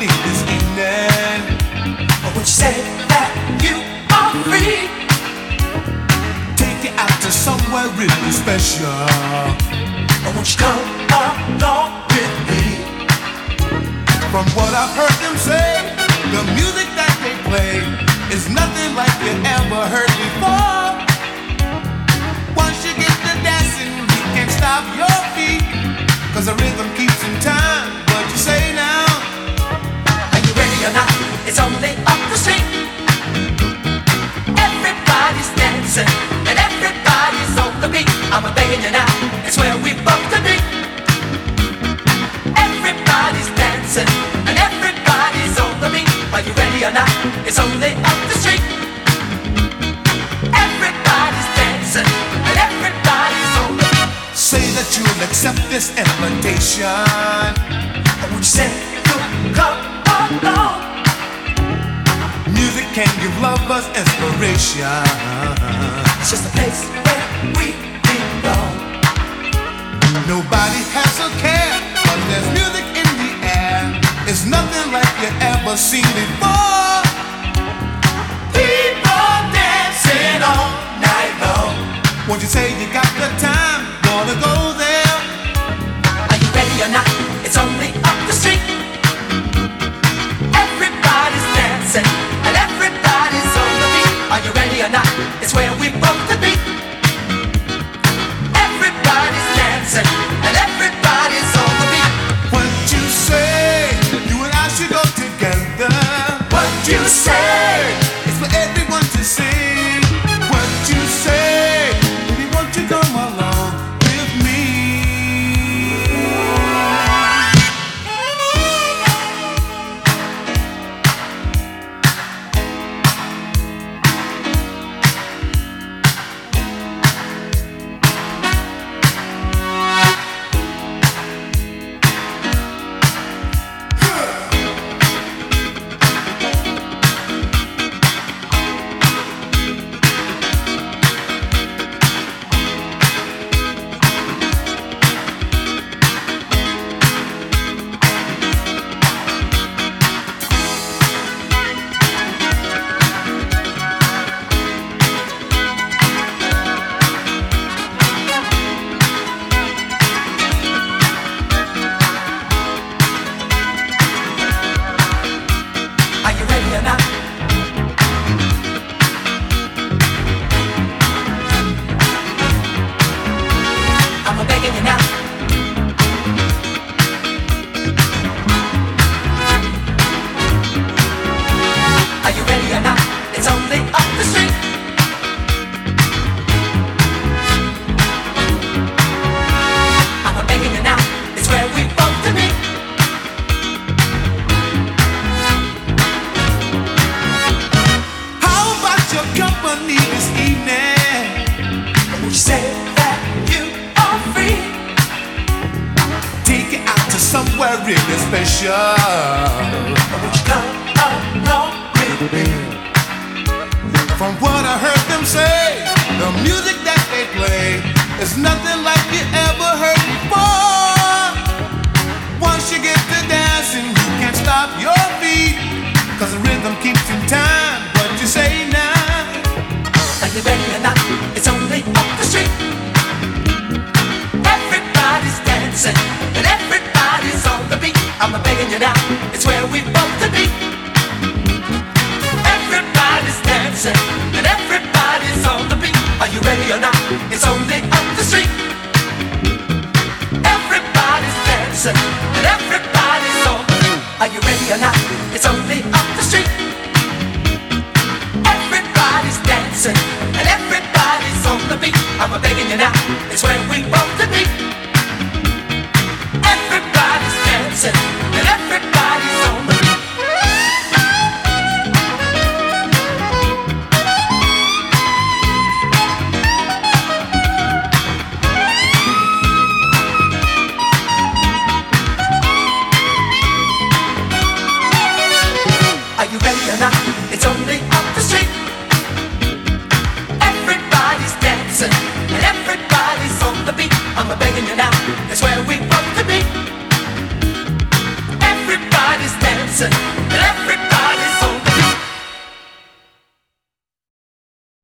this evening. You say that you are free, take out to somewhere really special. You come along with me? From what I've heard them say. I'm begging you now, it's where we both to be. Everybody's dancing and everybody's on the beat. Are you ready or not? It's only up the street. Everybody's dancing and everybody's on the beat. Say that you'll accept this invitation. I would you say you'll come along? Music can give lovers inspiration. It's just a place where we. Nobody has a care, but there's music in the air. It's nothing like you ever seen before. People dancing all night long. Won't you say you got the time? Gonna go there. Are you ready or not? You say? Really special. From what I heard them say, the music that they play is nothing like you ever heard I'm begging you now. It's where we both to be. Everybody's dancing and everybody's on the beat. Are you ready or not? It's only up the street. Everybody's dancing and everybody's on the beat. Are you ready or not? It's only up the street. Everybody's dancing and everybody's on the beat. I'm begging you now, it's where we both to be dancing, and everybody's on the